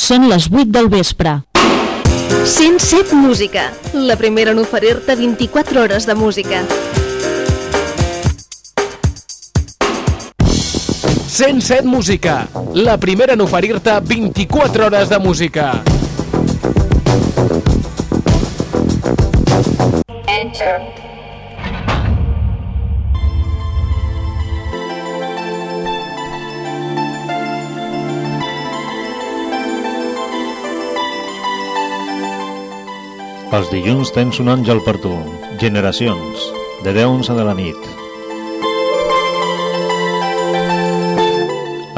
Són les 8 del vespre. 107 Música, la primera en oferir-te 24 hores de música. 107 Música, la primera en oferir-te 24 hores de música. Els dilluns tens un àngel per tu. Generacions, de 10 a 11 de la nit.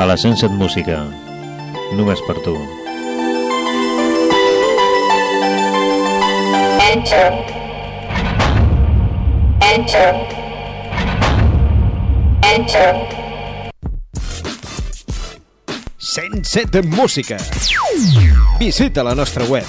A la 107 Música, només per tu. Enter. Enter. Enter. 107 Música. Visita la nostra web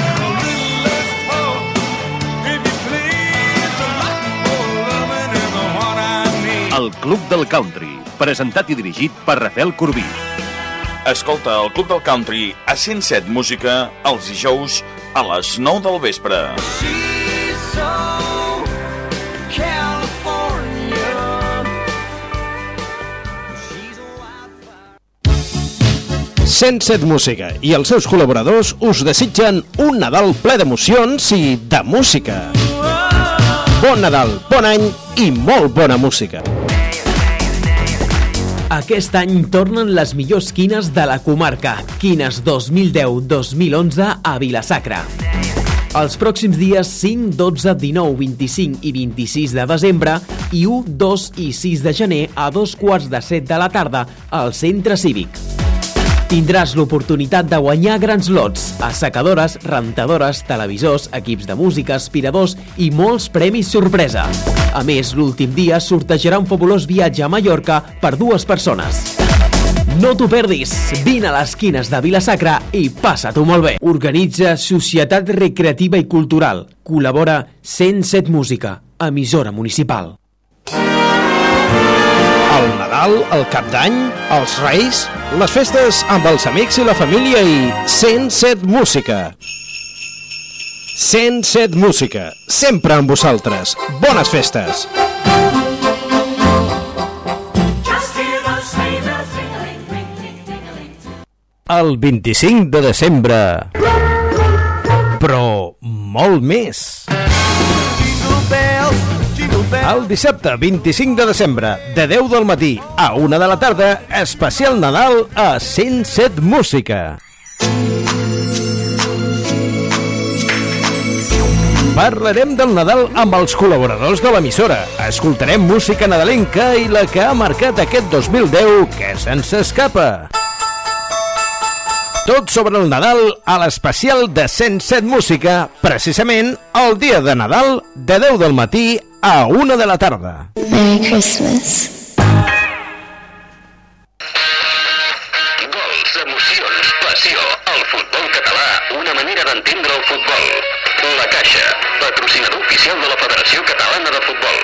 Club del Country, presentat i dirigit per Rafael Corbí. Escolta el Club del Country a 107 Música els dijous a les 9 del vespre. She's so. 107 Música i els seus col·laboradors us desitgen un Nadal ple d'emocions i de música. Bon Nadal, bon any i molt bona música. Aquest any tornen les millors quines de la comarca. Quines 2010-2011 a Vilasacra. Els pròxims dies 5, 12, 19, 25 i 26 de desembre i 1, 2 i 6 de gener a dos quarts de set de la tarda al Centre Cívic. Tindràs l'oportunitat de guanyar grans lots, assecadores, rentadores, televisors, equips de música, aspiradors i molts premis sorpresa. A més, l'últim dia sortejarà un fabulós viatge a Mallorca per dues persones. No t'ho perdis! Vine a les quines de Vilasacra i passa-t'ho molt bé! Organitza Societat Recreativa i Cultural. Col·labora 107 Música, emissora municipal. El Nadal, el Cap d'Any, els Reis, les festes amb els amics i la família i 107 Música. 107 Música, sempre amb vosaltres. Bones festes! El 25 de desembre. Però molt més. El dissabte 25 de desembre, de 10 del matí a 1 de la tarda, especial Nadal a 107 Música. Parlarem del Nadal amb els col·laboradors de l'emissora. Escoltarem música nadalenca i la que ha marcat aquest 2010 que se'ns escapa. Tot sobre el Nadal a l'especial de 107 Música, precisament el dia de Nadal de 10 del matí a 1 de la tarda. Merry Christmas. Gols, emocions, passió, d'entendre el futbol. La Caixa, patrocinador oficial de la Federació Catalana de Futbol.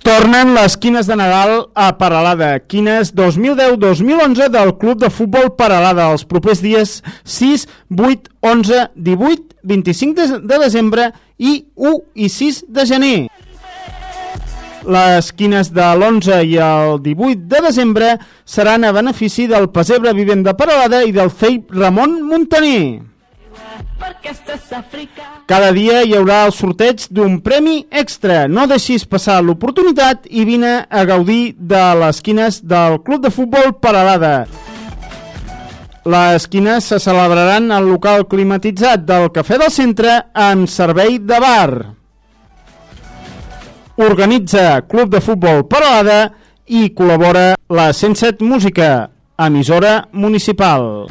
Tornen les quines de Nadal a Paralada. Quines 2010-2011 del Club de Futbol Paralada. Els propers dies 6, 8, 11, 18, 25 de, de desembre i 1 i 6 de gener. Les quines de l'11 i el 18 de desembre seran a benefici del Pesebre Vivent de Paralada i del CEIP Ramon Montaner. Cada dia hi haurà el sorteig d'un premi extra. No deixis passar l'oportunitat i vine a gaudir de les quines del Club de Futbol Paralada. Les quines se celebraran al local climatitzat del Cafè del Centre amb servei de bar. Organitza Club de Futbol Paralada i col·labora la 107 Música, emissora municipal.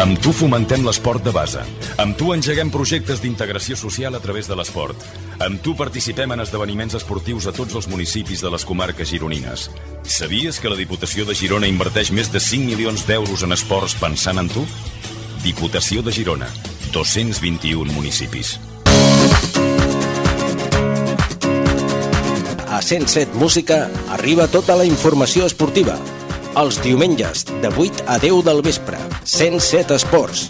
Amb tu fomentem l'esport de base. Amb tu engeguem projectes d'integració social a través de l'esport. Amb tu participem en esdeveniments esportius a tots els municipis de les comarques gironines. Sabies que la Diputació de Girona inverteix més de 5 milions d'euros en esports pensant en tu? Diputació de Girona. 221 municipis. A 107 Música arriba tota la informació esportiva. Els diumenges, de 8 a 10 del vespre. 107 Esports.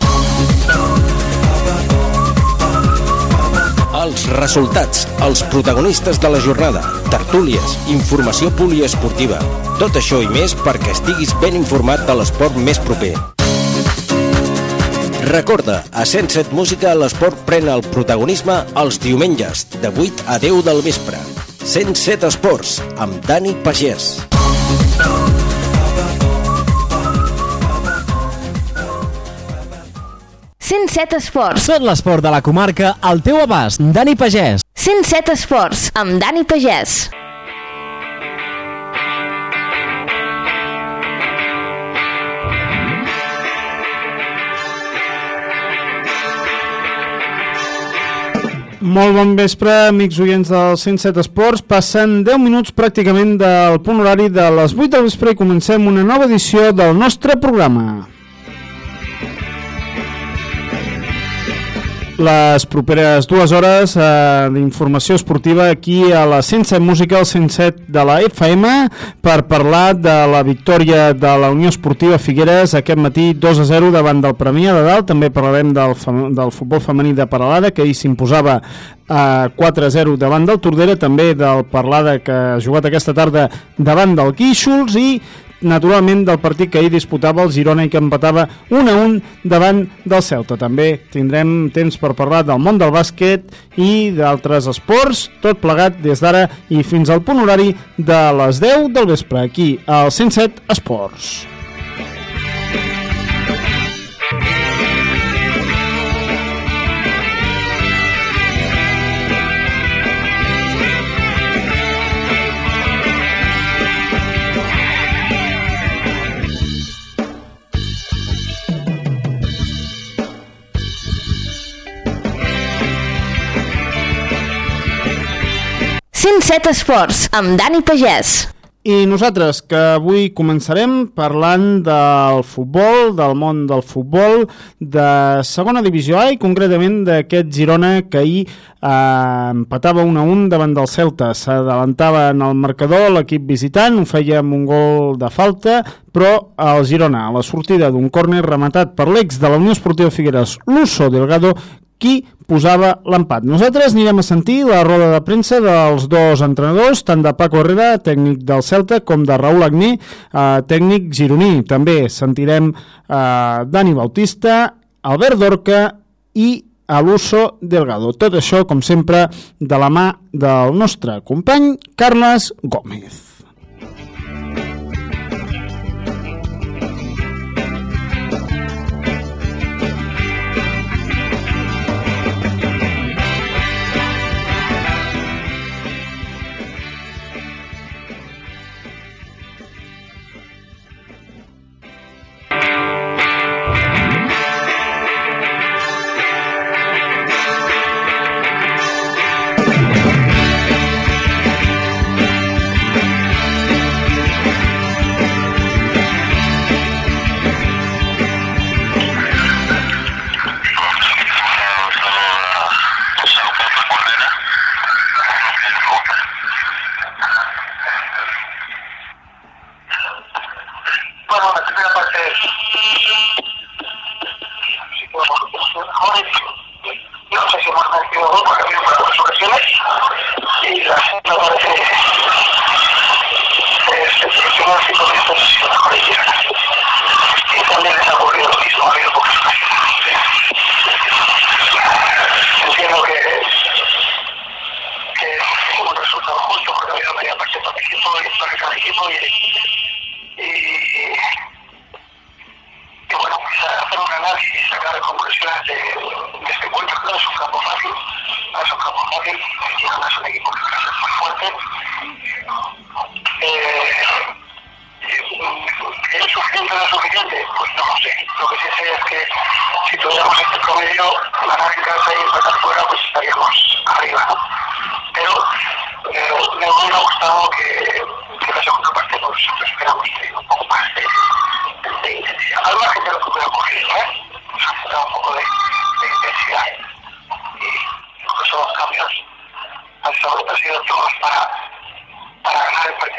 Els resultats, els protagonistes de la jornada, tertúlies, informació poliesportiva. Tot això i més perquè estiguis ben informat de l'esport més proper. Recorda, a 107 Música l'esport pren el protagonisme els diumenges, de 8 a 10 del vespre. 107 Esports, amb Dani Pagès. Set Esports. Tot l'esport de la comarca al teu abast. Dani Pagès. 107 Esports, amb Dani Pagès. Molt bon vespre, amics oients del 107 Esports. Passen 10 minuts pràcticament del punt horari de les 8 del vespre i comencem una nova edició del nostre programa. Les properes dues hores eh, d'informació esportiva aquí a la 107 Música, el 107 de la FM, per parlar de la victòria de la Unió Esportiva Figueres aquest matí 2 a 0 davant del Premià de Dalt. També parlarem del, del futbol femení de Paralada, que ahir s'imposava a 4-0 davant del Tordera, també del Parlada que ha jugat aquesta tarda davant del Guíxols i naturalment del partit que ahir disputava el Girona i que empatava 1 a 1 davant del Celta. També tindrem temps per parlar del món del bàsquet i d'altres esports, tot plegat des d'ara i fins al punt horari de les 10 del vespre, aquí al 107 Esports. Set Esports, amb Dani Pagès. I nosaltres, que avui començarem parlant del futbol, del món del futbol, de segona divisió A i concretament d'aquest Girona que ahir eh, empatava 1 a 1 davant del Celta. S'adelantava en el marcador l'equip visitant, ho feia amb un gol de falta, però el Girona, a la sortida d'un córner rematat per l'ex de la Unió Esportiva Figueres, Luso Delgado, qui posava l'empat. Nosaltres anirem a sentir la roda de premsa dels dos entrenadors, tant de Paco Herrera, tècnic del Celta, com de Raül Agné, eh, tècnic gironí. També sentirem eh, Dani Bautista, Albert Dorca i Aluso Delgado. Tot això, com sempre, de la mà del nostre company Carles Gómez.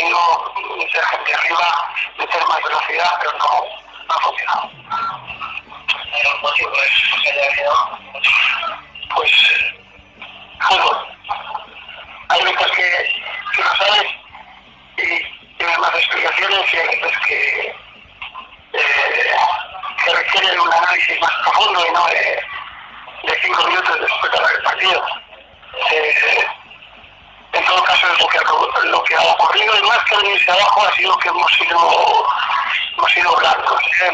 Partido, meter gente arriba, meter más velocidad, pero no, no ha funcionado. ¿El motivo es que haya quedado? Pues algo. Hay veces que, que no sabes y tiene más explicaciones y hay veces que, eh, que requieren un análisis más profundo y no de, de cinco minutos después de haber partido. Eh, en todo caso es lo que, ha, lo que ha ocurrido y más que venirse abajo ha sido que hemos sido hemos sido blancos. Eh,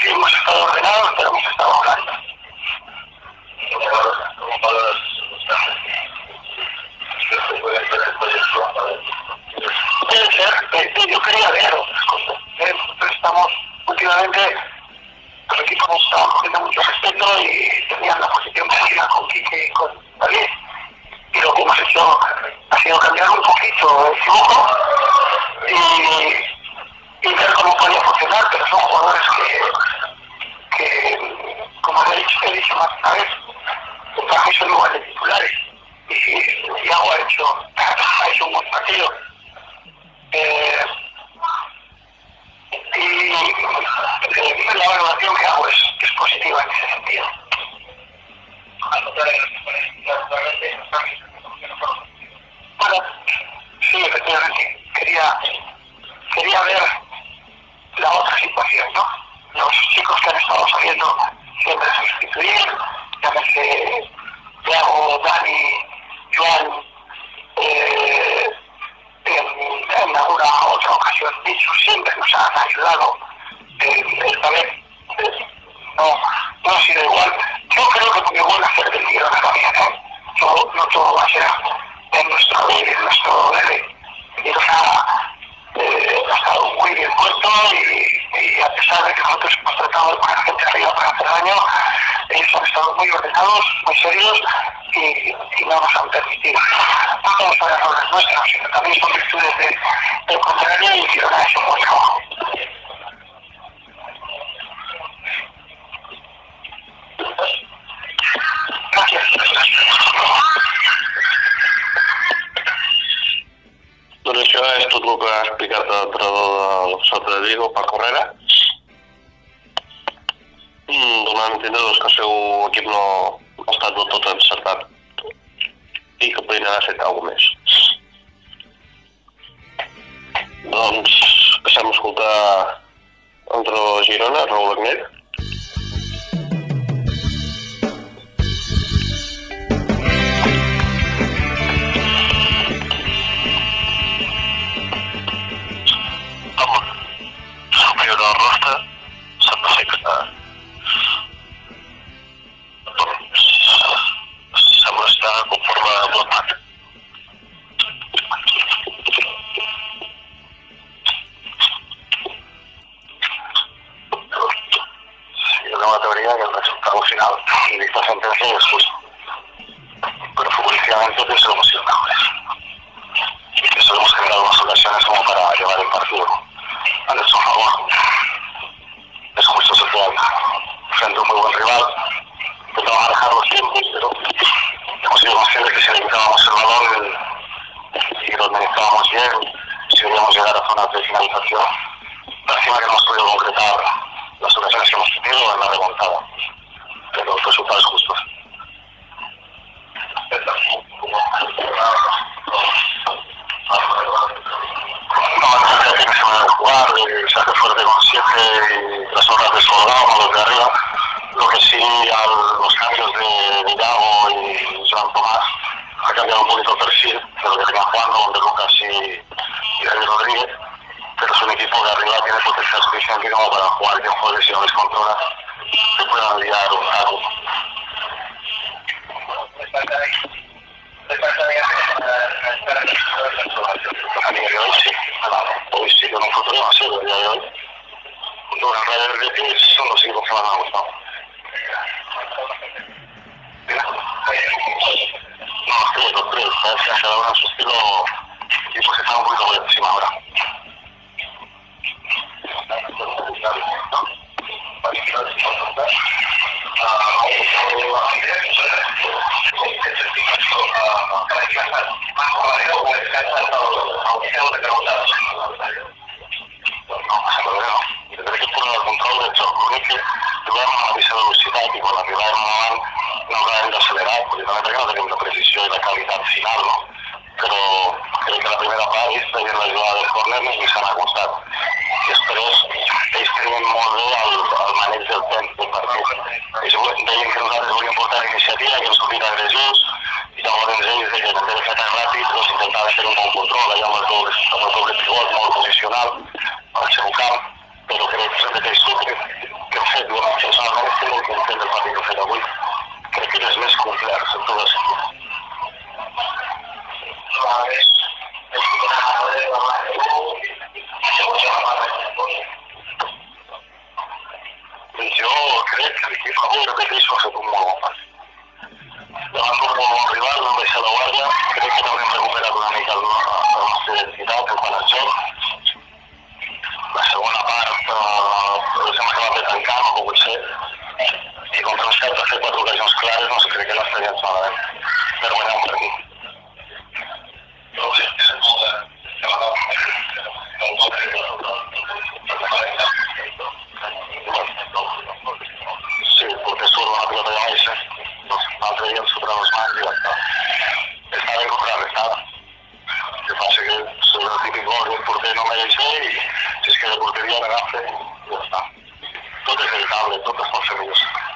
sí, hemos estado ordenados, pero hemos estado blancos. Puede ser, eh, yo quería ver otras cosas. Eh, estamos últimamente, los equipos nos estaban cogiendo mucho respeto y tenían la posición medida con Quique y con David. Y lo que hemos hecho ha sido cambiar un poquito el dibujo y, y ver cómo podía funcionar, pero son jugadores que, que como he dicho, he dicho más una vez, para mí son lugares titulares. Y Iago ha hecho, ha un buen partido. Eh, y la valoración que hago es, es positiva en ese sentido a pesar de que los mejores actualmente los cambios en economía no fueron Bueno, sí, efectivamente, quería, quería ver la otra situación, ¿no? Los chicos que han estado saliendo siempre sustituir, llámese Thiago, Dani, Joan, eh, en, alguna otra ocasión, dicho siempre nos han ayudado el, el saber no, no ha sido igual. Yo creo que porque igual hacer del Girona también, ¿eh? no, no todo va a ser en nuestro, en nuestro debe. Girona eh, ha estado muy bien puesto y, y a pesar de que nosotros hemos tratado de poner gente arriba para hacer daño, ellos han estado muy ordenados, muy serios y, y no nos han permitido. No todos son errores nuestros, sino también son virtudes de, del contrario y ha hecho un buen trabajo. Doncs això és tot el que ha explicat l'entrenador del Sota de Vigo, Paco Herrera. Mm, donant a entendre doncs, que el seu equip no ha estat del tot encertat i que podrien haver fet alguna més. Doncs passem a escoltar entre Girona, Raül Agnet. A nuestro favor. Eso mucho puede frente a un muy buen rival. Intentamos manejarlo siempre, pero hemos sido conscientes que si le quitábamos el balón y lo administrábamos bien, si queríamos llegar a zonas de finalización, lástima que hemos podido concretar las ocasiones que hemos tenido en la remontada. Jo crec que l'equip avui, repeteixo, ha fet un molt bon partit. Davant d'un molt bon rival, no deixa la guàrdia, crec que també hem recuperat una mica la, la nostra identitat en quant al joc, la segona part eh, ens hem acabat de tancar, no ha pogut ser, i contra un cert ha fet quatre ocasions clares, no sé, crec que l'estaríem malament per guanyar un partit. No sé, Sí, porque surt una pilota de baixa, doncs l'altre dia em superen les mans i ja està. Està ben contrarrestada. El que passa que és el típic gol que el porter no mereix fer i si es queda de porteria l'agafa i ja està. Tot és evitable,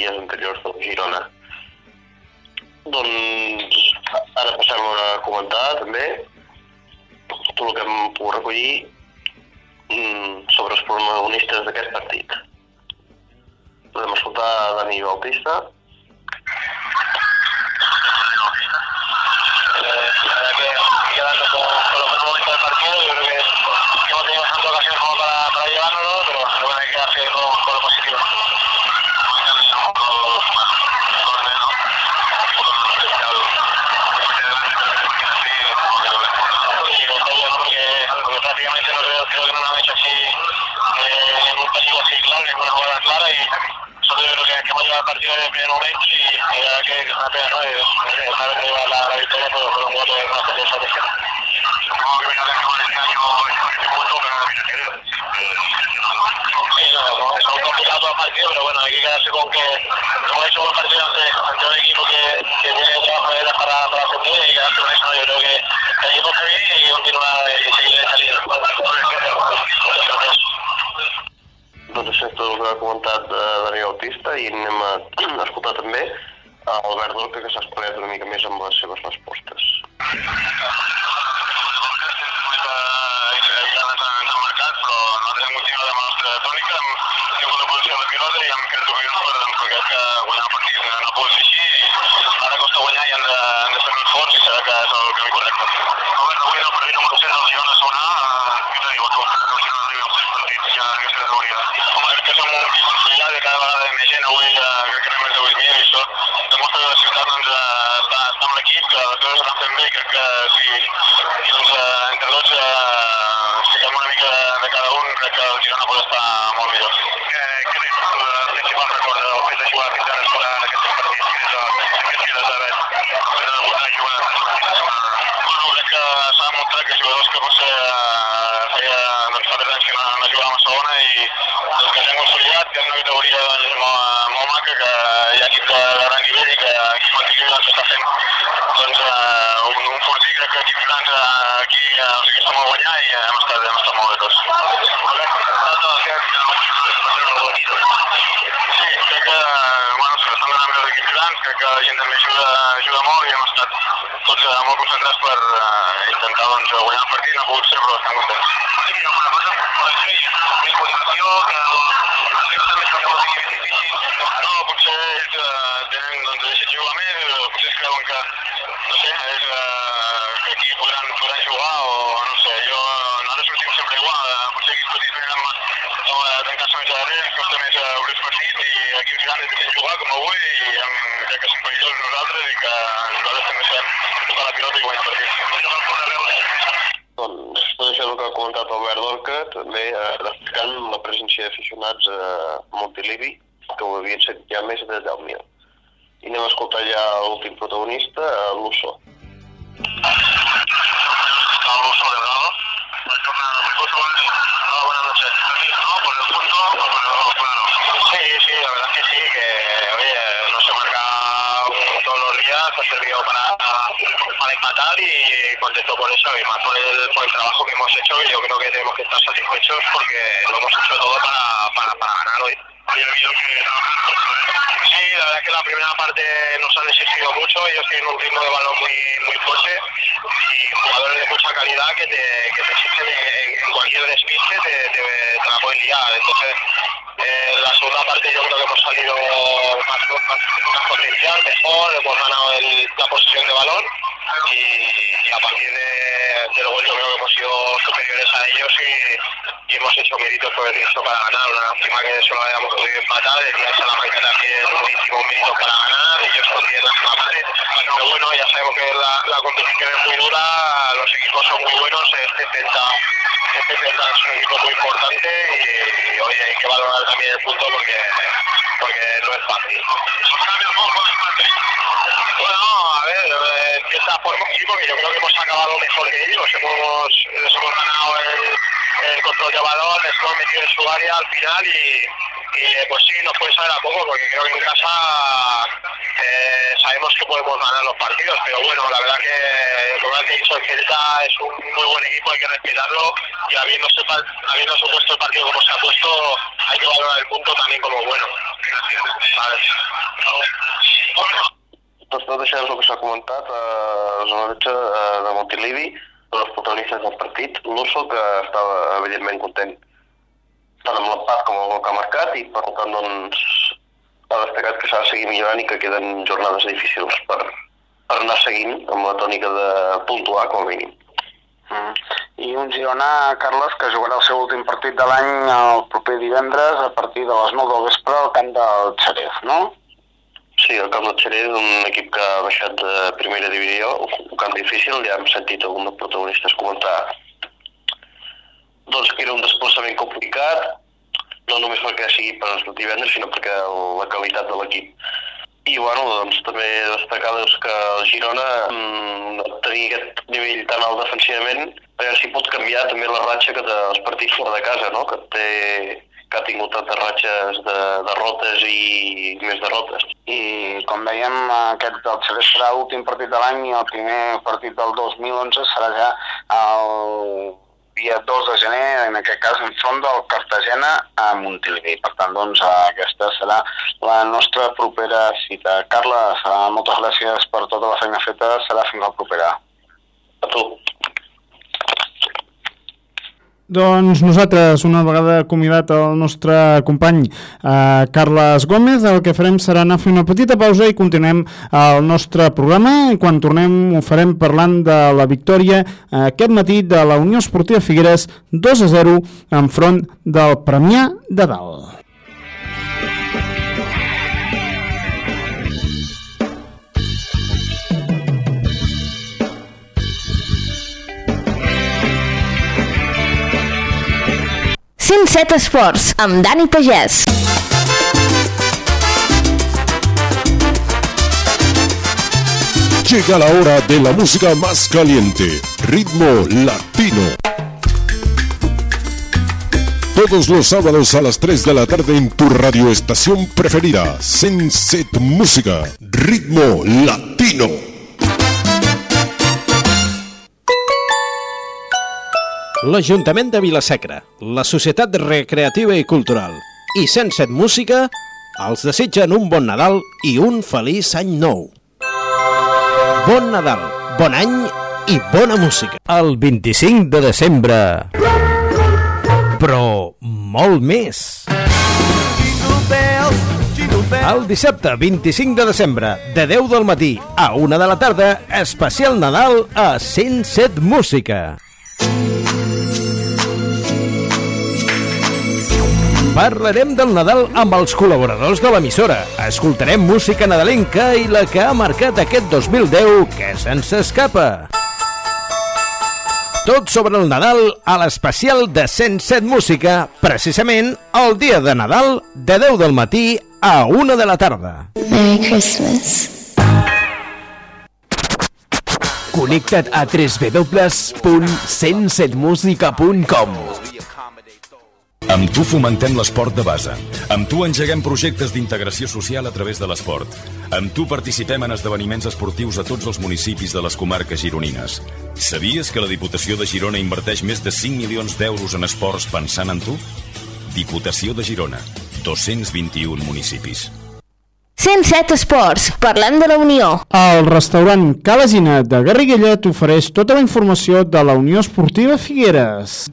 dies anteriors del Girona. que, que ya que eh, que la, victoria, pues, pues, pero de Sí, no, son pero bueno, hay que quedarse con que hemos hecho buen partido ante, equipo que, tiene para, para y quedarse con eso. Yo creo que el equipo bien y continúa y seguir saliendo. Doncs això és tot el que ha comentat eh, Daniel Autista i anem a, escoltar també a Albert Dorca que s'ha esperat una mica més amb les seves respostes. que és una categoria doncs, molt, eh, molt maca, que hi ha equips de, de gran nivell i que aquí a Montiquillo doncs, està fent doncs, uh, un, un fortí, crec que equips grans aquí uh, o sigui, equips també guanyar i uh, hem estat, hem estat molt bé tots. Sí, crec que, bueno, sí, donant bé els grans, crec que la gent també ajuda, ajuda molt i hem estat tots uh, molt concentrats per uh, intentar doncs, guanyar el partit, no ha pogut ser, però estem contents. Sí, alguna cosa, per això hi ha una motivació que d'aficionats a Montilivi, que ho havien set ja més de 10.000. I anem a escoltar ja l'últim protagonista, eh, l'Uso. Alonso y contento por eso y más por el, por el trabajo que hemos hecho y yo creo que tenemos que estar satisfechos porque lo hemos hecho todo para, para, para ganar hoy. Sí, la verdad es que la primera parte nos han existido mucho, ellos tienen un ritmo de balón muy, muy fuerte y jugadores de mucha calidad que te, que te exigen en, en cualquier despiste, te, te, te la pueden liar. Entonces, eh, la segunda parte yo creo que hemos salido más, más, más potencial, mejor, hemos ganado el- la posesión de balón y, y a partir de, del gol yo creo que hemos sido superiores a ellos y, hemos hecho méritos por el resto para ganar. Una lástima que solo hayamos podido empatar, el día de Salamanca también hicimos méritos para ganar, ellos con 10 la segunda parte. Pero bueno, ya sabemos que la, la competición es muy dura, los equipos son muy buenos, este Celta, este es un equipo muy importante y, y, oye, hay que valorar también el punto porque, porque no es fácil. Bueno, a ver, eh, esta forma sí, porque yo creo que hemos acabado mejor que ellos. Hemos, hemos ganado el, el control de balón, hemos metido en su área al final y, eh, pues sí, nos puede saber a poco, porque creo que en casa eh, sabemos que podemos ganar los partidos, pero bueno, la verdad que como que hizo el Celta es un muy buen equipo, hay que respetarlo y habiéndose, habiéndose puesto el partido como se ha puesto, hay que valorar el punto también como bueno. Vale. Doncs tot això és el que s'ha comentat a la zona eh, de Montilivi, dels protagonistes del partit. L'Uso, que estava evidentment content tant amb l'empat com amb el que ha marcat i per tant doncs, ha destacat que s'ha de seguir millorant i que queden jornades difícils per, per anar seguint amb la tònica de puntuar com a mínim. Mm. I un Girona, Carles, que jugarà el seu últim partit de l'any el proper divendres a partir de les 9 del vespre al camp del Xerez, no? Sí, el Camp Xerès és un equip que ha baixat de primera divisió, un camp difícil, ja hem sentit algun dels protagonistes comentar doncs que era un desplaçament complicat, no només perquè sigui per el divendres, sinó perquè la qualitat de l'equip. I bueno, doncs també destacar doncs, que el Girona mm, tenir aquest nivell tan alt defensivament, a veure si pot canviar també la ratxa que dels partits fora de casa, no? que té que ha tingut tantes ratxes de derrotes i més derrotes. I com dèiem, aquest del Xerez serà l'últim partit de l'any i el primer partit del 2011 serà ja el dia 2 de gener, en aquest cas enfront del Cartagena a Montilivi. Per tant, doncs, aquesta serà la nostra propera cita. Carles, eh, moltes gràcies per tota la feina feta, serà fins la propera. A tu. Doncs nosaltres, una vegada acomiadat el nostre company eh, Carles Gómez, el que farem serà anar a fer una petita pausa i continuem el nostre programa quan tornem ho farem parlant de la victòria eh, aquest matí de la Unió Esportiva Figueres 2 a 0 enfront del Premià de Dalt. Set Esports, amb Dani Pagès. Llega la hora de la música más caliente, ritmo latino. todos los sábados a las 3 de la tarde en tu radioestación preferida, Senset Música, ritmo latino. L'Ajuntament de Vilasecra, la Societat Recreativa i Cultural i 107 Música els desitgen un bon Nadal i un feliç any nou. Bon Nadal, bon any i bona música. El 25 de desembre. Però molt més. El dissabte 25 de desembre, de 10 del matí a 1 de la tarda, especial Nadal a 107 Música. Parlarem del Nadal amb els col·laboradors de l'emissora. Escoltarem música nadalenca i la que ha marcat aquest 2010 que se'ns escapa. Tot sobre el Nadal a l'especial de 107 Música, precisament el dia de Nadal de 10 del matí a 1 de la tarda. Merry Christmas. Connecta't a www.107musica.com Amb tu fomentem l'esport de base. Amb tu engeguem projectes d'integració social a través de l'esport. Amb tu participem en esdeveniments esportius a tots els municipis de les comarques gironines. Sabies que la Diputació de Girona inverteix més de 5 milions d'euros en esports pensant en tu? Diputació de Girona. 221 municipis. 107 Esports, parlem de la Unió. El restaurant Calasina de Garriguella t'ofereix tota la informació de la Unió Esportiva Figueres.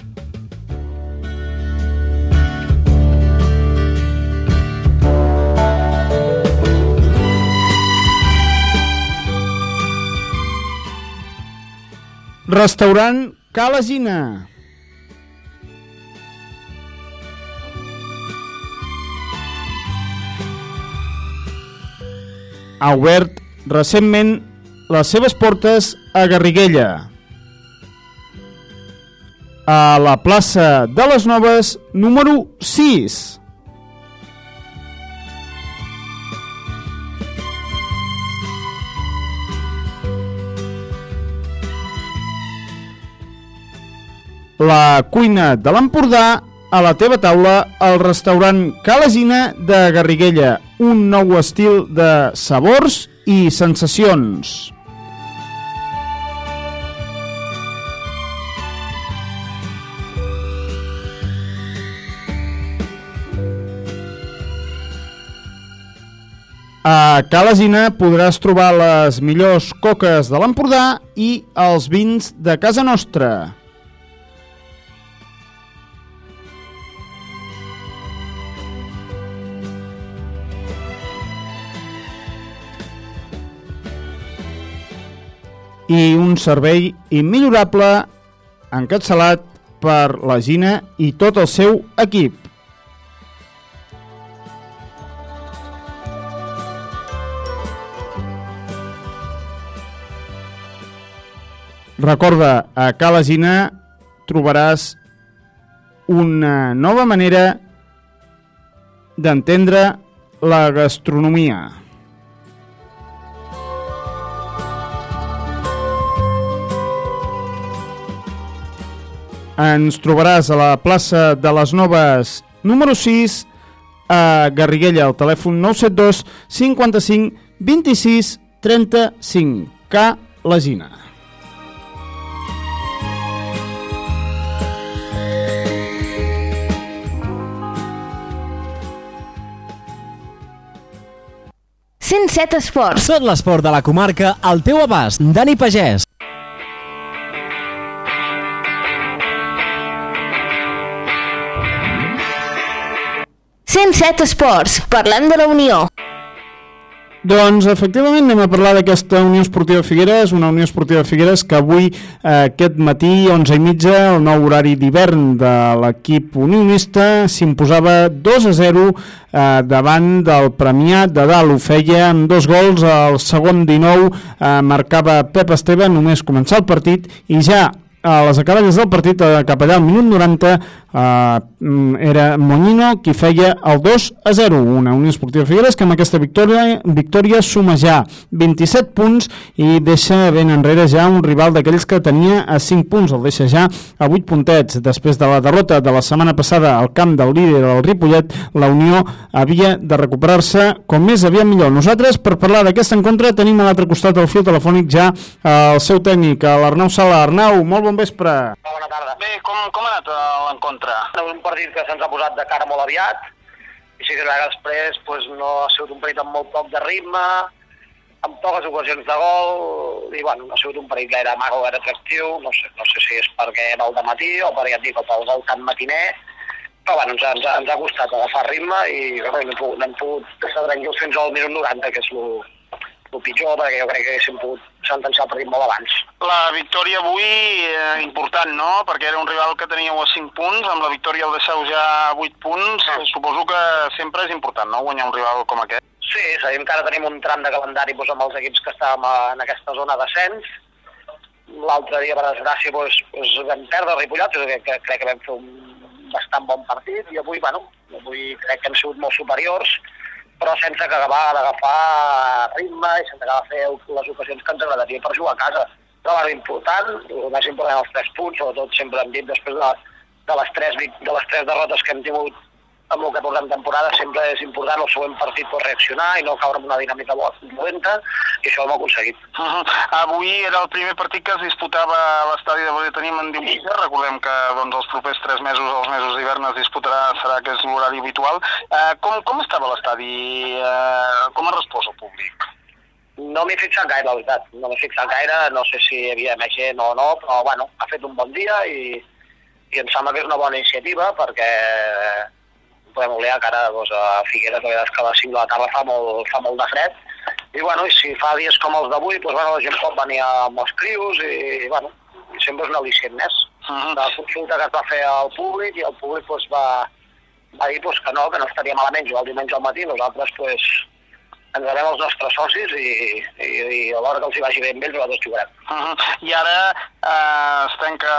Restaurant Calasina. Ha obert recentment les seves portes a Garriguella. A la plaça de les Noves, número 6. La cuina de l'Empordà a la teva taula al restaurant Calasina de Garriguella, un nou estil de sabors i sensacions. A Calasina podràs trobar les millors coques de l'Empordà i els vins de casa nostra. I un servei immillorable encapçalat per la Gina i tot el seu equip. Recorda, a Cala Gina trobaràs una nova manera d'entendre la gastronomia. Ens trobaràs a la plaça de les Noves número 6 a Garriguella, al telèfon 972 55 26 35 K Legina. set Esports. Tot l'esport de la comarca al teu abast. Dani Pagès. Set Esports, parlem de la Unió. Doncs efectivament anem a parlar d'aquesta Unió Esportiva Figueres, una Unió Esportiva Figueres que avui, eh, aquest matí, 11 i mitja, el nou horari d'hivern de l'equip unionista, s'imposava 2 a 0 eh, davant del premiat de dalt. Ho feia amb dos gols, al segon 19 eh, marcava Pep Esteve, només començar el partit, i ja a les acaballes del partit, eh, cap allà al minut 90, eh, mm, era Moñino qui feia el 2 a 0, una Unió Esportiva Figueres que amb aquesta victòria, victòria suma ja 27 punts i deixa ben enrere ja un rival d'aquells que tenia a 5 punts, el deixa ja a 8 puntets. Després de la derrota de la setmana passada al camp del líder del Ripollet, la Unió havia de recuperar-se com més aviat millor. Nosaltres, per parlar d'aquest encontre, tenim a l'altre costat del fil telefònic ja el seu tècnic, l'Arnau Sala. Arnau, molt bon vespre. Bona tarda. Bé, com, com ha anat eh, l'encontre? Un partit que se'ns ha posat de cara molt aviat, i sí que que després pues, no ha sigut un partit amb molt poc de ritme, amb poques ocasions de gol, i bueno, no ha sigut un partit gaire mago, gaire atractiu, no sé, no sé si és perquè era el de matí o perquè ja et dic, pel gol tan matiner, però bueno, ens, ha- ens, ha, ens ha costat agafar ritme i bueno, no hem pogut, no hem pogut estar tranquils fins al minut 90, que és el, el pitjor, perquè jo crec que haguéssim pogut sentenciar el partit molt abans. La victòria avui, eh, important, no? Perquè era un rival que teníeu a 5 punts, amb la victòria el deixeu ja a 8 punts. Ah. Suposo que sempre és important, no?, guanyar un rival com aquest. Sí, sabem que ara tenim un tram de calendari doncs, amb els equips que estàvem eh, en aquesta zona d'ascens. L'altre dia, per desgràcia, doncs, doncs vam perdre el Ripollet, que, que crec que vam fer un bastant bon partit, i avui, bueno, avui crec que hem sigut molt superiors, però sense acabar d'agafar ritme i sense acabar fer les ocasions que ens agradaria per jugar a casa. Però bueno, important, el més important els tres punts, sobretot sempre hem dit després de, de, les tres, de les tres derrotes que hem tingut amb el que portem temporada sempre és important el següent partit per reaccionar i no caure en una dinàmica dolenta i això ho hem aconseguit. Uh -huh. Avui era el primer partit que es disputava a l'estadi de Bodet tenim en diumenge. Recordem que doncs, els propers tres mesos, els mesos d'hivern, es disputarà, serà que és l'horari habitual. Uh, com, com estava l'estadi? Uh, com ha respost el públic? No m'he fixat gaire, la veritat. No m'he fixat gaire, no sé si hi havia més gent o no, però bueno, ha fet un bon dia i, i em sembla que és una bona iniciativa perquè podem oblidar que ara doncs, a Figueres la veritat és que a les 5 de la tarda fa molt, fa molt de fred i bueno, i si fa dies com els d'avui, doncs, bueno, la gent pot venir amb els crios i, bueno, i sempre és un al·licient més. Uh -huh. La consulta que es va fer al públic i el públic doncs, va, va dir doncs, que no, que no estaria malament jugar el diumenge al matí, nosaltres doncs, ens devem els nostres socis i, i, i a l'hora que els hi vagi bé amb ells nosaltres jugarem. Uh -huh. I ara eh, es tanca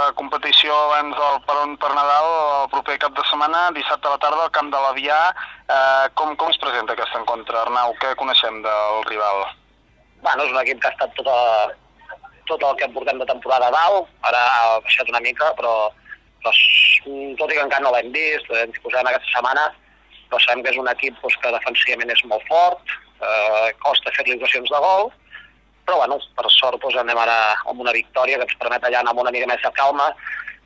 la competició abans del peron per Nadal, el proper cap de setmana, dissabte a la tarda, al camp de l'Avià. Eh, com, com es presenta aquest encontre, Arnau? Què coneixem del rival? Bueno, és un equip que ha estat tota, tot el que portem de temporada a dalt, ara ha baixat una mica, però, però tot i que encara no l'hem vist, hi posarem aquesta setmana, però sabem que és un equip doncs, que defensivament és molt fort, eh, costa fer-li ocasions de gol, però bueno, per sort doncs, anem ara amb una victòria que ens permet allà anar amb una mica més de calma,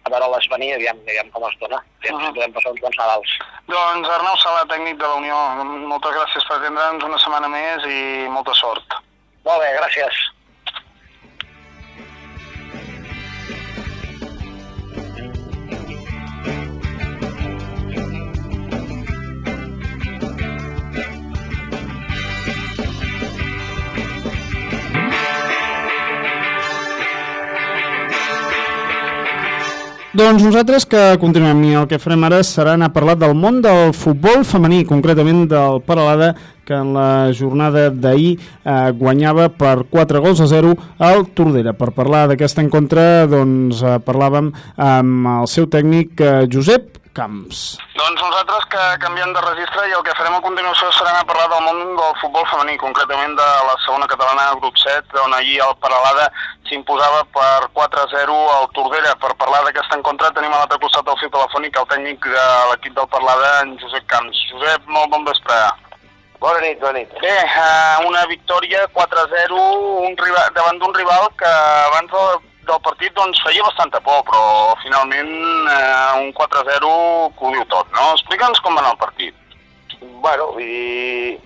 a veure-les venir aviam, aviam com es dona, aviam si podem passar uns bons Nadals. Doncs Arnau Sala, tècnic de la Unió, moltes gràcies per atendre'ns una setmana més i molta sort. Molt bé, gràcies. Doncs nosaltres que continuem i el que farem ara serà anar a parlar del món del futbol femení, concretament del Paralada, que en la jornada d'ahir eh, guanyava per 4 gols a 0 al Tordera. Per parlar d'aquest encontre doncs, eh, parlàvem amb el seu tècnic eh, Josep Camps. Doncs nosaltres que canviem de registre i el que farem a continuació serà anar a parlar del món del futbol femení, concretament de la segona catalana grup 7, on ahir el Paralada s'imposava per 4-0 al Tordera. Per parlar d'aquest encontre tenim a l'altre costat del fil telefònic el tècnic de l'equip del Parlada, en Josep Camps. Josep, molt bon vespre. Bona nit, bona nit. Bé, eh, una victòria 4-0 un rival, davant d'un rival que abans del, del partit doncs, feia bastanta por, però finalment eh, un 4-0 que ho diu tot, no? Explica'ns com va anar el partit. Bueno, vull dir,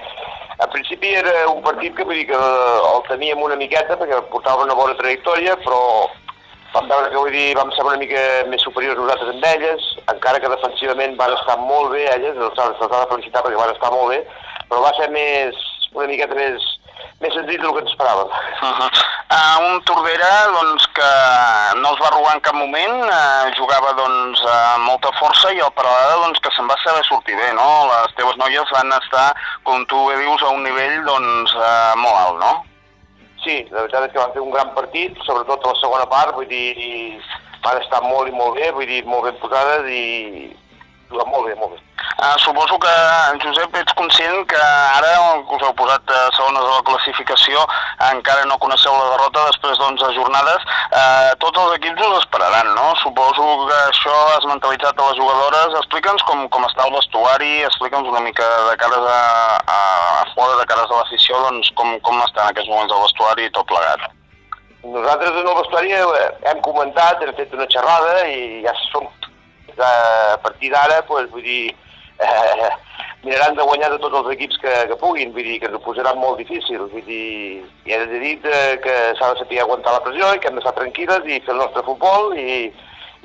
al principi era un partit que vull dir que el teníem una miqueta perquè portava una bona trajectòria, però vam veure que vull dir, vam ser una mica més superiors nosaltres amb elles, encara que defensivament van estar molt bé elles, els ha de felicitar perquè van estar molt bé, però va ser més, una miqueta més, més senzill del que ens esperàvem. Uh -huh. uh, un Tordera doncs, que no es va robar en cap moment, uh, jugava doncs, amb molta força i el Paralada doncs, que se'n va saber sortir bé, no? Les teves noies van estar, com tu bé dius, a un nivell doncs, uh, molt alt, no? Sí, la veritat és que van fer un gran partit, sobretot a la segona part, vull dir, van estar molt i molt bé, vull dir, molt ben posades i... Molt bé, molt bé. Uh, suposo que, Josep, ets conscient que ara que us heu posat uh, segones a la classificació, encara no coneixeu la derrota després d'11 jornades. Uh, tots els equips us esperaran, no? Suposo que això has mentalitzat a les jugadores. Explica'ns com, com està el vestuari, explica'ns una mica de cares a, a, a fora, de cares a l'afició, doncs com, com està en aquests moments el vestuari i tot plegat. Nosaltres en el vestuari hem comentat, hem fet una xerrada i ja som a partir d'ara, pues, vull dir, eh, miraran de guanyar de tots els equips que, que puguin, vull dir, que ens ho posaran molt difícil, vull dir, i he dir eh, que s'ha de saber aguantar la pressió i que hem d'estar tranquil·les i fer el nostre futbol i,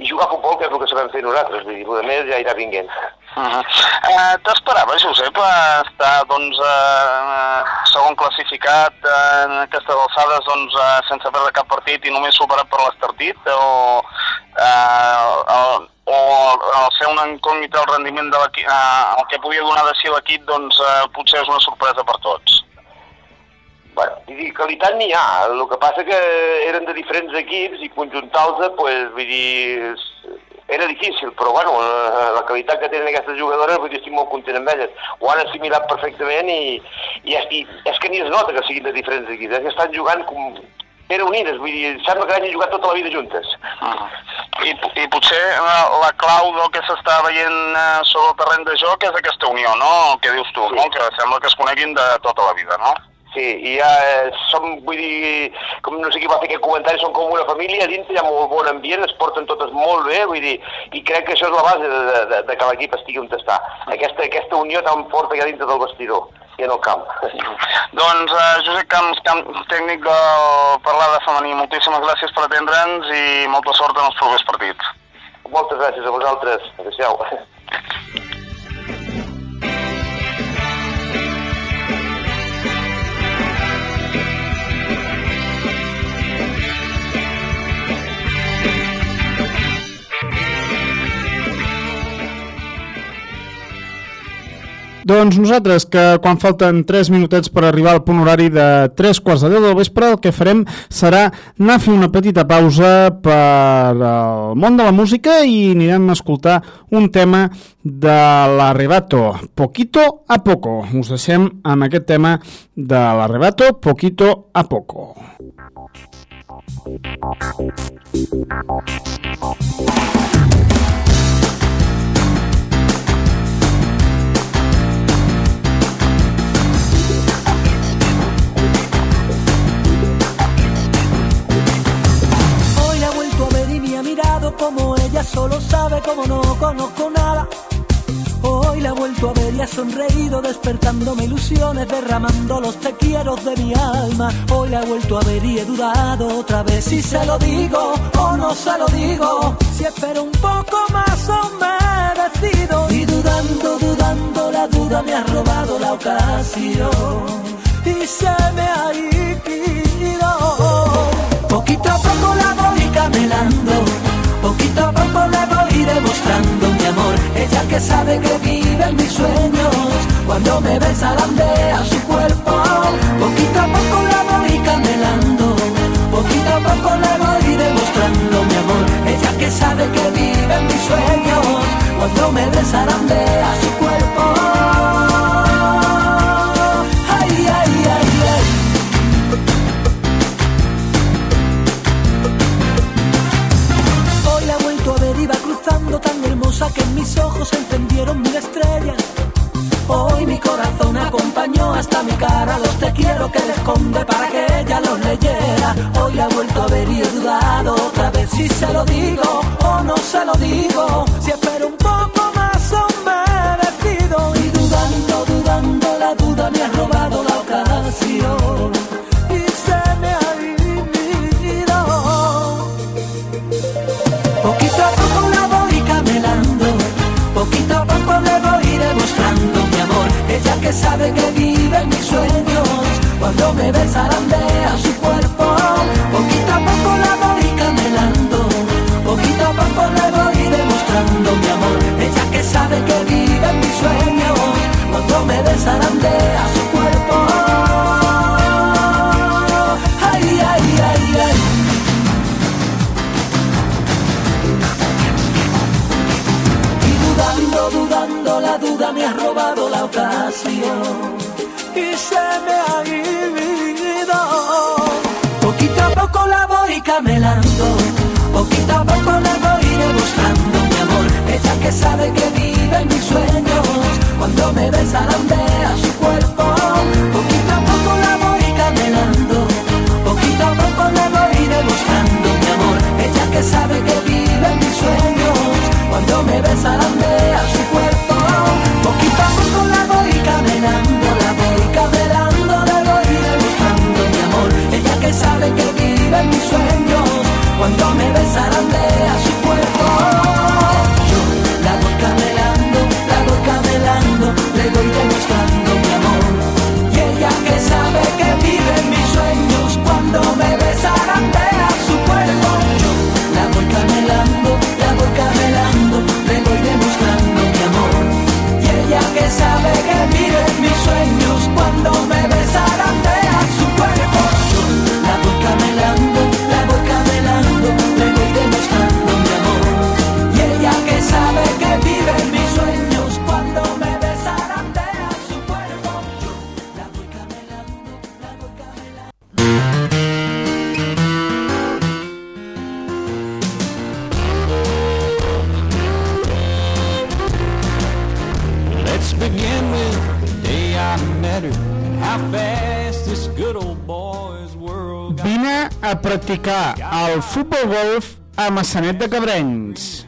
i jugar a futbol, que és el que sabem fer nosaltres, vull dir, el més ja irà vinguent. Uh -huh. uh, T'esperava, Josep, a estar doncs, uh, segon classificat uh, en aquestes alçades doncs, uh, sense perdre cap partit i només superat per l'Estartit? O, uh, uh, o al ser una incògnita el rendiment de l'equip, uh, el que podia donar de si l'equip, doncs uh, potser és una sorpresa per tots. Bueno, vull dir, qualitat n'hi ha, el que passa que eren de diferents equips i conjuntar-los, pues, vull dir, era difícil, però bueno, la, la qualitat que tenen aquestes jugadores, vull dir, estic molt content amb elles. Ho han assimilat perfectament i, i, i és que ni es nota que siguin de diferents equips, és que estan jugant com, eren unides, vull dir, sembla que hagin jugat tota la vida juntes. Uh, I, I potser uh, la clau del que s'està veient uh, sobre el terreny de joc és aquesta unió, no? El que dius tu, sí. no? Que sembla que es coneguin de tota la vida, no? Sí, i ja eh, som, vull dir, com no sé qui va fer aquest comentari, som com una família, a dintre hi ha molt bon ambient, es porten totes molt bé, vull dir, i crec que això és la base de, de, de que l'equip estigui on està. Aquesta, aquesta unió tan forta que hi ha dintre del vestidor i en el camp. Doncs uh, Josep Camps, camp tècnic del Parlada Femení, moltíssimes gràcies per atendre'ns i molta sort en els propers partits. Moltes gràcies a vosaltres. Adéu-siau. Doncs nosaltres, que quan falten 3 minutets per arribar al punt horari de 3 quarts de 10 del vespre, el que farem serà anar a fer una petita pausa per al món de la música i anirem a escoltar un tema de l'Arrebato, Poquito a Poco. Us deixem amb aquest tema de l'Arrebato, Poquito a Poco. Solo sabe como no conozco nada. Hoy la he vuelto a ver y ha sonreído despertándome ilusiones, derramando los te de mi alma. Hoy la he vuelto a ver y he dudado otra vez si se lo digo o no se lo digo. Si espero un poco más o me decido. Y dudando, dudando, la duda me ha robado la ocasión. Y se me ha ido. Poquito a poco la voy a poco le voy demostrando mi amor. Ella que sabe que vive en mis sueños, cuando me besa a su cuerpo. Poquito a poco la voy camelando, poquito a poco le voy demostrando mi amor. Ella que sabe que vive en mis sueños, cuando me besa a su cuerpo. Que mis ojos encendieron mil estrellas. Hoy mi corazón acompañó hasta mi cara los te quiero que le esconde para que ella los leyera. Hoy he vuelto a ver y he dudado otra vez si se lo digo o no se lo digo. Si espero un poco más o me. Y dudando, dudando, la duda me ha robado la ocasión. Que sabe que vive mis sueños, cuando me besa a Her and how fast this good old boy's world got. Vine a practicar el futbol golf a Massanet de Cabrenys.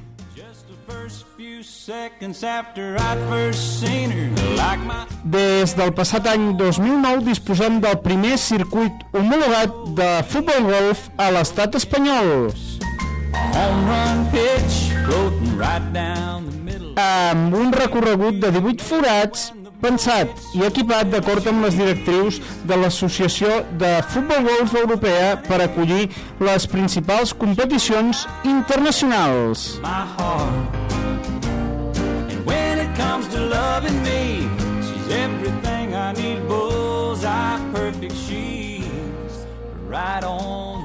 Des del passat any 2009 disposem del primer circuit homologat de futbol golf a l'estat espanyol. amb un recorregut de 18 forats pensat i equipat d'acord amb les directrius de l'Associació de Futbol Golf Europea per acollir les principals competicions internacionals. right on.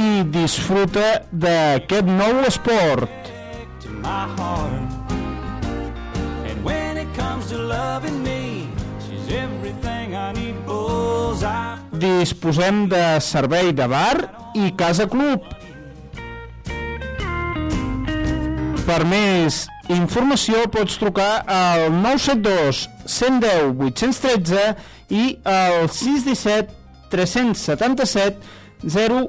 i disfruta d'aquest nou esport. Disposem de servei de bar i casa club. Per més informació pots trucar al 972 110 813 i al 617 377 0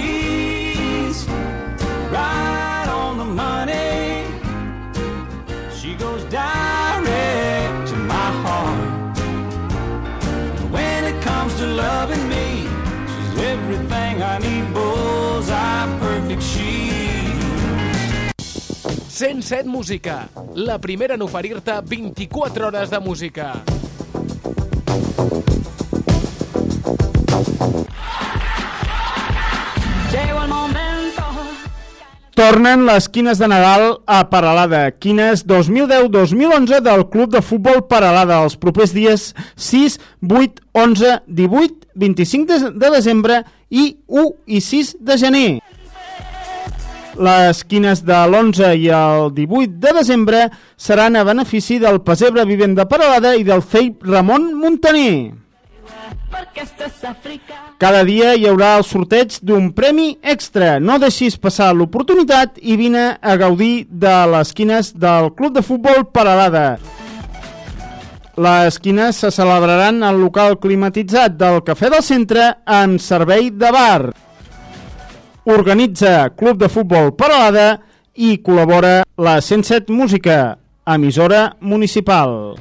107 Música, la primera en oferir-te 24 hores de música. Tornen les quines de Nadal a Paralada. Quines 2010-2011 del Club de Futbol Paralada els propers dies 6, 8, 11, 18, 25 de, de desembre i 1 i 6 de gener. Les quines de l'11 i el 18 de desembre seran a benefici del Pesebre Vivent de Paralada i del CEIP Ramon Montaner. Cada dia hi haurà el sorteig d'un premi extra. No deixis passar l'oportunitat i vine a gaudir de les quines del Club de Futbol Paralada. Les quines se celebraran al local climatitzat del Cafè del Centre amb servei de bar. Organitza Club de Futbol Paralada i col·labora la 107 Música. emissora municipal.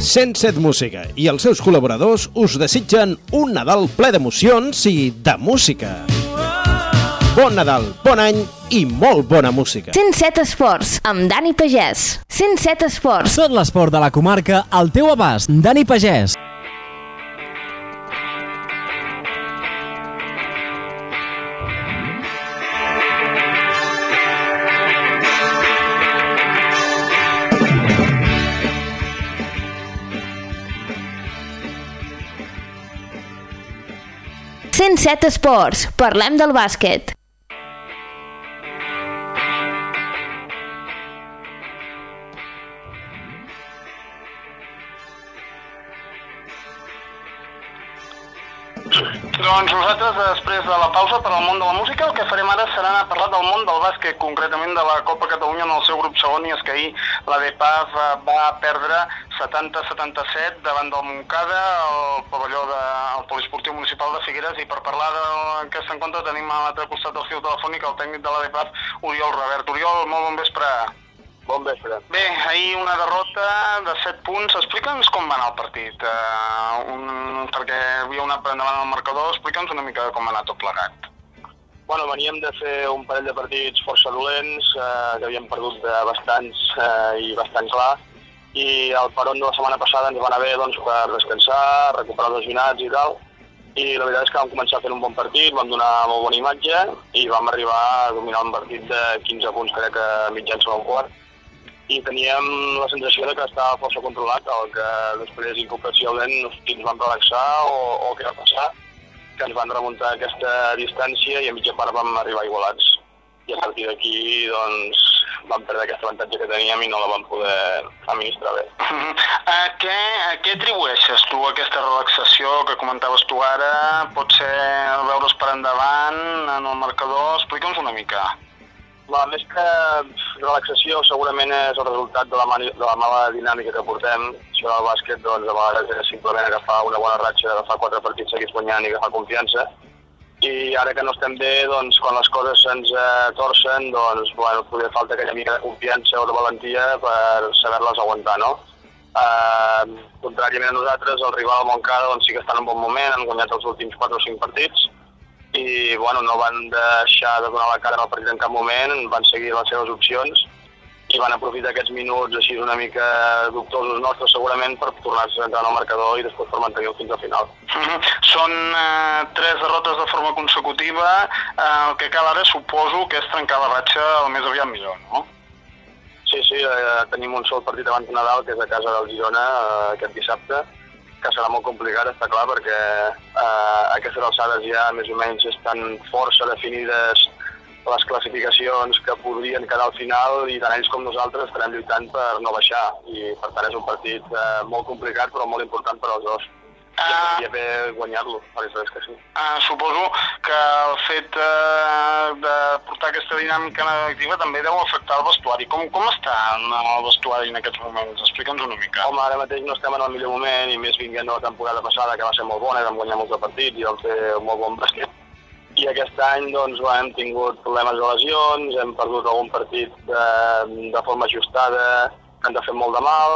107 Música i els seus col·laboradors us desitgen un Nadal ple d'emocions i de música. Bon Nadal, bon any i molt bona música. 107 Esports, amb Dani Pagès. 107 Esports. Tot l'esport de la comarca al teu abast. Dani Pagès. Set Esports. Parlem del bàsquet. Doncs nosaltres, després de la pausa per al món de la música, el que farem ara serà anar a parlar del món del bàsquet, concretament de la Copa Catalunya en el seu grup segon, i és que ahir la DEPAF eh, va perdre 70-77 davant del Montcada, al pavelló del Poliesportiu Municipal de Figueres, i per parlar d'aquest encontre tenim a l'altre costat del fil telefònic el tècnic de la DEPAF, Oriol Robert. Oriol, molt bon vespre. Bon vespre. Bé, ahir una derrota de 7 punts. Explica'ns com va anar el partit, uh, un, perquè havia una per endavant al marcador. Explica'ns una mica com va anar tot plegat. Bueno, veníem de fer un parell de partits força dolents, eh, que havíem perdut de bastants eh, i bastant clar, i el peron de la setmana passada ens va anar bé doncs, per descansar, recuperar els lesionats i tal, i la veritat és que vam començar fent un bon partit, vam donar molt bona imatge i vam arribar a dominar un partit de 15 punts, crec que mitjans segon quart, i teníem la sensació de que estava força controlat, el que després incomprensivelment ens vam relaxar o, o què va passar, que ens van remuntar aquesta distància i a mitja part vam arribar igualats. I a partir d'aquí, doncs, vam perdre aquest avantatge que teníem i no la vam poder administrar bé. A què, a què atribueixes tu aquesta relaxació que comentaves tu ara? Pot ser veure's per endavant en el marcador? Explica'ns una mica. La, més que relaxació segurament és el resultat de la, mani, de la mala dinàmica que portem. Això del bàsquet, doncs, a vegades és simplement agafar una bona ratxa, agafar quatre partits seguits guanyant i agafar confiança. I ara que no estem bé, doncs, quan les coses se'ns eh, torcen, doncs, bueno, poder falta aquella mica de confiança o de valentia per saber-les aguantar, no? Eh, contràriament a nosaltres, el rival Montcada doncs, sí que està en un bon moment, han guanyat els últims 4 o 5 partits, i bueno, no van deixar de donar la cara el partit en cap moment, van seguir les seves opcions i van aprofitar aquests minuts així una mica dubtosos nostres segurament per tornar-se a entrar en el marcador i després per mantenir-ho fins al final. Uh -huh. Són eh, tres derrotes de forma consecutiva, eh, el que cal ara suposo que és trencar la ratxa el més aviat millor, no? Sí, sí, eh, tenim un sol partit abans de Nadal, que és a casa del Girona, eh, aquest dissabte, que serà molt complicat, està clar, perquè eh, aquestes alçades ja més o menys estan força definides les classificacions que podrien quedar al final i tant ells com nosaltres estarem lluitant per no baixar i per tant és un partit eh, molt complicat però molt important per als dos. Uh, bé guanyar-lo, la veritat és que sí. Uh, suposo que el fet uh, de portar aquesta dinàmica negativa també deu afectar el vestuari. Com, com està el vestuari en aquests moments? Explica'ns una mica. Home, ara mateix no estem en el millor moment i més vinguent de la temporada passada que va ser molt bona, vam guanyar molts de partits i vam fer un molt bon bàsquet. I aquest any doncs, bueno, hem tingut problemes de lesions, hem perdut algun partit de, de forma ajustada, que ens ha fet molt de mal,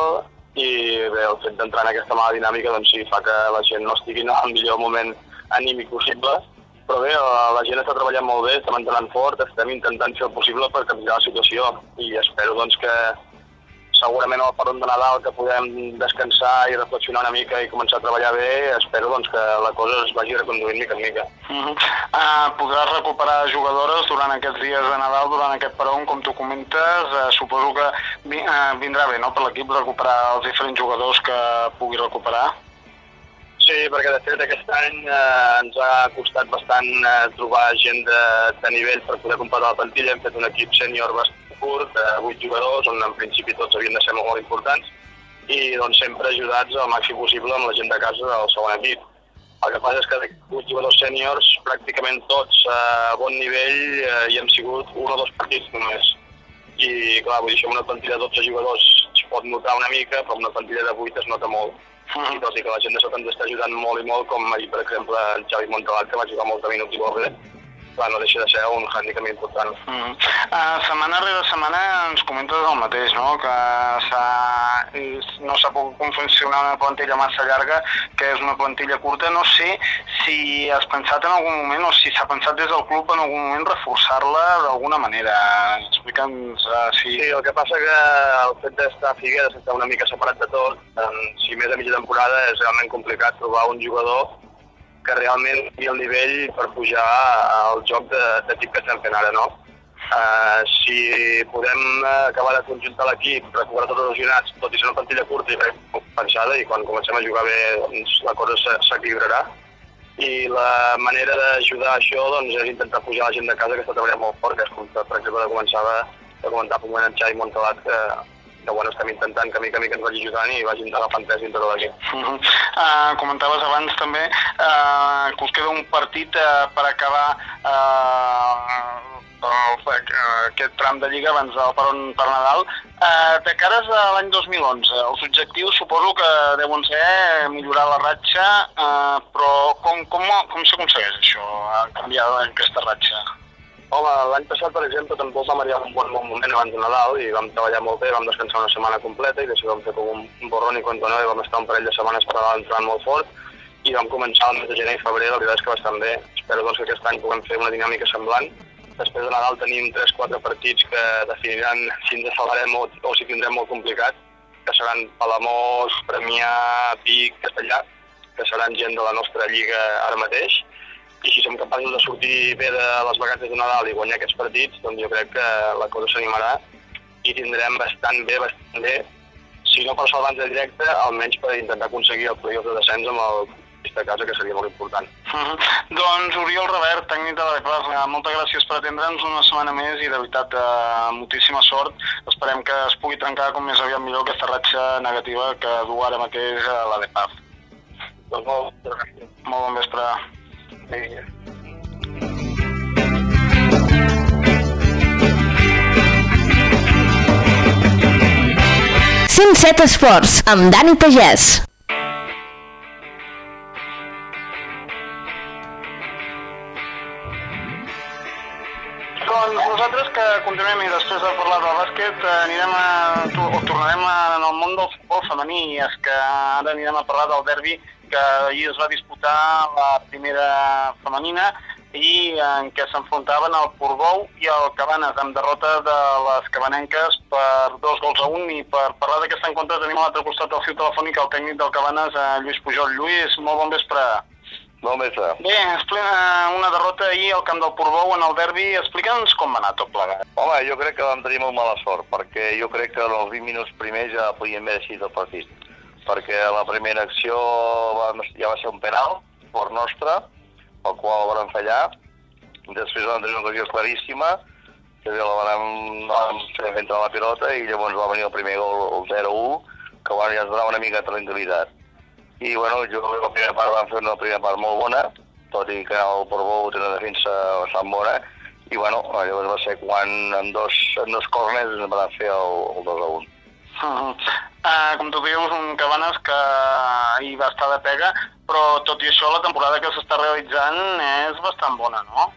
i bé, el fet d'entrar en aquesta mala dinàmica doncs sí, fa que la gent no estigui en el millor moment anímic possible, però bé, la, la gent està treballant molt bé, estem entrenant fort, estem intentant fer el possible per canviar la situació. I espero doncs que segurament al peron de Nadal que podem descansar i reflexionar una mica i començar a treballar bé, espero doncs, que la cosa es vagi reconduint mica en mica. Uh -huh. uh, podràs recuperar jugadores durant aquests dies de Nadal, durant aquest peron, com tu comentes, uh, suposo que vi, uh, vindrà bé no, per l'equip recuperar els diferents jugadors que pugui recuperar? Sí, perquè de fet aquest any eh, ens ha costat bastant eh, trobar gent de, de nivell per poder completar la plantilla. Hem fet un equip sènior bastant curt, de 8 jugadors, on en principi tots havien de ser molt, molt importants, i doncs sempre ajudats al màxim possible amb la gent de casa del segon equip. El que passa és que de 8 jugadors sèniors, pràcticament tots a bon nivell, eh, hi hem sigut un o dos partits només. I clar, vull dir, això amb una plantilla de 12 jugadors es pot notar una mica, però una plantilla de 8 es nota molt. i tot i que la gent de sota ens està ajudant molt i molt, com ahir, per exemple, en Xavi Montalat, que va jugar molts minuts i molt bé, clar, no deixa de ser un hàndicap important. Mm. Uh, setmana rere setmana ens comentes el mateix, no? que no s'ha pogut confeccionar una plantilla massa llarga, que és una plantilla curta. No sé si has pensat en algun moment o si s'ha pensat des del club en algun moment reforçar-la d'alguna manera. Explica'ns uh, si... Sí, el que passa que el fet d'estar a Figueres, estar una mica separat de tot, eh, si més a mitja temporada és realment complicat trobar un jugador que realment tingui el nivell per pujar al joc de- d'equip que estem fent ara, no? Uh, si podem acabar de conjuntar l'equip, recuperar tots els lesionats, tot i ser una plantilla curta i pensada, i quan comencem a jugar bé doncs, la cosa s'e- s'equilibrarà. I la manera d'ajudar a això doncs, és intentar pujar la gent de casa que està treballant molt fort, que és per exemple, de començava de comentar un moment en Xavi Montalat, que, que bueno, estem intentant que mica a mica ens vagi ajudant i vagin agafant pes dintre de l'equip. Uh -huh. uh, comentaves abans també uh, que us queda un partit uh, per acabar uh, el, uh, aquest tram de Lliga abans del peron per Nadal. Uh, de cares a l'any 2011, els objectius suposo que deuen ser millorar la ratxa, uh, però com, com, com s'aconsegueix això, canviar aquesta ratxa? Home, l'any passat, per exemple, tampoc vam arribar a un bon, moment abans de Nadal i vam treballar molt bé, vam descansar una setmana completa i després vam fer com un, borrón i conto nou i vam estar un parell de setmanes per Nadal entrant molt fort i vam començar el mes de gener i febrer, la veritat és que bastant bé. Espero doncs, que aquest any puguem fer una dinàmica semblant. Després de Nadal tenim 3-4 partits que definiran si ens salvarem o, o si tindrem molt complicat, que seran Palamós, Premià, Vic, Castellà, que seran gent de la nostra lliga ara mateix, i si som capaços de sortir bé de les vacances de Nadal i guanyar aquests partits, doncs jo crec que la cosa s'animarà i tindrem bastant bé, bastant bé, si no per salvar-nos de directe, almenys per intentar aconseguir el playoff de descens amb el de casa, que seria molt important. Uh -huh. Doncs Oriol Revert, tècnic de la Lepaz, eh, moltes gràcies per atendre'ns una setmana més i de veritat eh, moltíssima sort. Esperem que es pugui trencar com més aviat millor aquesta ratxa negativa que du ara mateix a la Lepaz. Doncs molt. Molt bon vespre. Sí. 107 Esports, amb Dani Pagès. Doncs nosaltres que continuem i després de parlar del bàsquet eh, anirem a, o tornarem a, en el món del futbol femení i és que ara anirem a parlar del derbi que ahir es va disputar la primera femenina i en què s'enfrontaven el Portbou i el Cabanes amb derrota de les cabanenques per dos gols a un i per parlar d'aquest encontre tenim a l'altre costat del fil telefònic el tècnic del Cabanes, eh, Lluís Pujol. Lluís, molt bon vespre. Bon vespre. Bé, explica una derrota ahir al camp del Portbou en el derbi. Explica'ns com va anar tot plegat. Home, jo crec que vam tenir molt mala sort, perquè jo crec que en els 20 minuts primers ja podíem haver decidit el partit. Perquè la primera acció va, ja va ser un penal, per nostre, el qual vam fallar. Després vam tenir una ocasió claríssima, que la vam, vam fer entrar la pilota i llavors va venir el primer gol, el 0-1, que bueno, ja ens donava una mica de tranquil·litat. I bueno, jo crec que la primera part vam fer una primera part molt bona, tot i que el Portbou té una defensa bastant bona, i bueno, llavors va ser quan en dos, en dos corners ens van fer el, el 2 a 1. Uh -huh. uh, com tu dius, un Cabanes que ahir va estar de pega, però tot i això la temporada que s'està realitzant és bastant bona, no?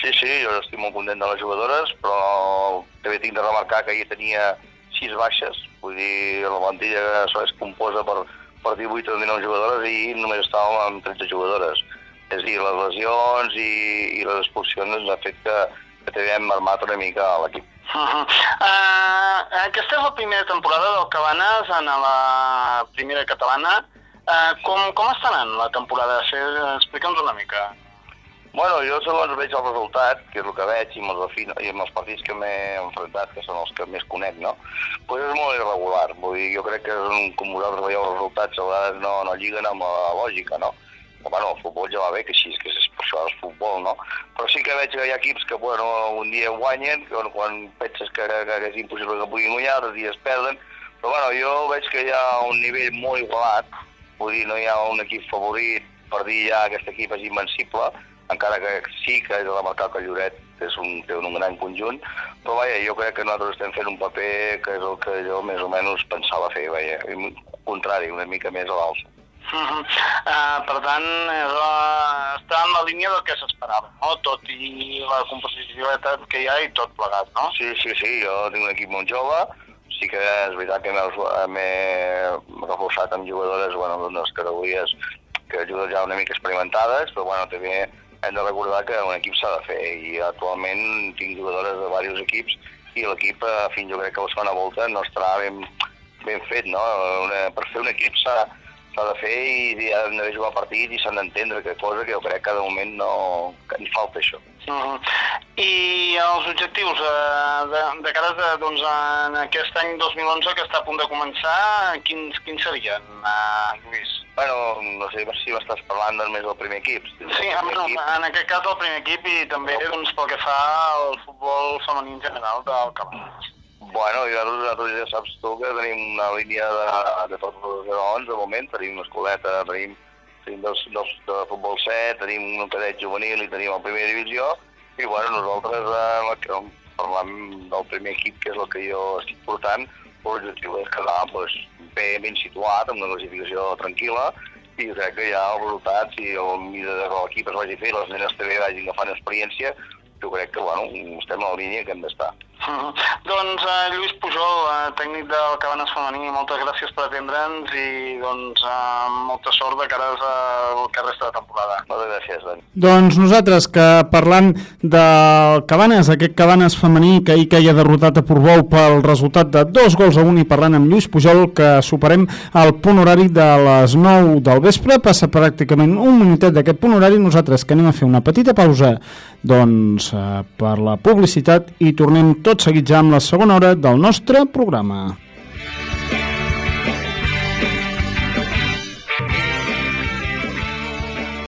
Sí, sí, jo estic molt content de les jugadores, però també tinc de remarcar que ahir tenia sis baixes, vull dir, la plantilla es composa per, per 18 o 19 jugadores i només estàvem amb 13 jugadores. És a dir, les lesions i, i les expulsions ens ha fet que, que també hem armat una mica l'equip. Uh -huh. uh, aquesta és la primera temporada del Cabanes en la primera catalana. Uh, com, com està anant la temporada? Sí, Explica'ns una mica. Bueno, jo segons veig el resultat, que és el que veig, i amb els, afin- i amb els partits que m'he enfrontat, que són els que més conec, no? Pues és molt irregular. Vull dir, jo crec que és un, com vosaltres veieu els resultats, a vegades no, no lliguen amb la lògica, no? Però, bueno, el futbol ja va bé, que així, que és, això és futbol, no? Però sí que veig que hi ha equips que, bueno, un dia guanyen, bueno, quan penses que, que, que és impossible que puguin guanyar, altres dies perden, però, bueno, jo veig que hi ha un nivell molt igualat, vull dir, no hi ha un equip favorit per dir ja aquest equip és invencible, encara que sí que he de remarcar que Lloret és un, té un gran conjunt, però vaja, jo crec que nosaltres estem fent un paper que és el que jo més o menys pensava fer, vaja, contrari, una mica més a l'alça. Uh -huh. uh, per tant, uh, està en la línia del que s'esperava, no? Tot i la competitivitat que hi ha i tot plegat, no? Sí, sí, sí, jo tinc un equip molt jove, sí que és veritat que m'he- reforçat amb jugadores bueno, d'unes categories que juguen ja una mica experimentades, però bueno, també hem de recordar que un equip s'ha de fer i actualment tinc jugadores de diversos equips i l'equip eh, fins jo crec que la segona volta no estarà ben, ben fet, no? Una, per fer un equip s'ha s'ha de fer i i han d'haver jugat partit i s'han d'entendre, que cosa que jo crec que de moment no... que hi falta això. Uh -huh. I els objectius eh, de, de cara a, doncs, en aquest any 2011 que està a punt de començar, quins, quins serien, uh, Lluís? Bueno, no sé si m'estàs parlant del més del primer equip. Sí, bueno, en aquest cas el primer equip i també doncs, pel que fa al futbol femení en general del Cabanes. Bueno, i nosaltres, ja saps tu que tenim una línia de, de tots els graons, de moment, tenim escoleta, tenim, tenim dos, dos de futbol 7, tenim un cadet juvenil i tenim el primera divisió, i bueno, nosaltres eh, la parlant del primer equip, que és el que jo estic portant, l'objectiu és quedar pues, bé, ben situat, amb una classificació tranquil·la, i crec que ja els resultats i el mida de l'equip es vagi fer, les nenes també vagin agafant experiència, jo crec que bueno, estem a la línia que hem d'estar. -huh. Doncs uh, Lluís Pujol, uh, tècnic del Cabanes femení, moltes gràcies per atendre'ns i doncs uh, molta sort de cara al que resta de temporada. Moltes gràcies, Dani. Doncs nosaltres, que parlant del Cabanes, aquest Cabanes femení que ahir queia derrotat a Portbou pel resultat de dos gols a un i parlant amb Lluís Pujol, que superem el punt horari de les 9 del vespre, passa pràcticament un minutet d'aquest punt horari, nosaltres que anem a fer una petita pausa doncs eh, per la publicitat i tornem tot seguit ja amb la segona hora del nostre programa.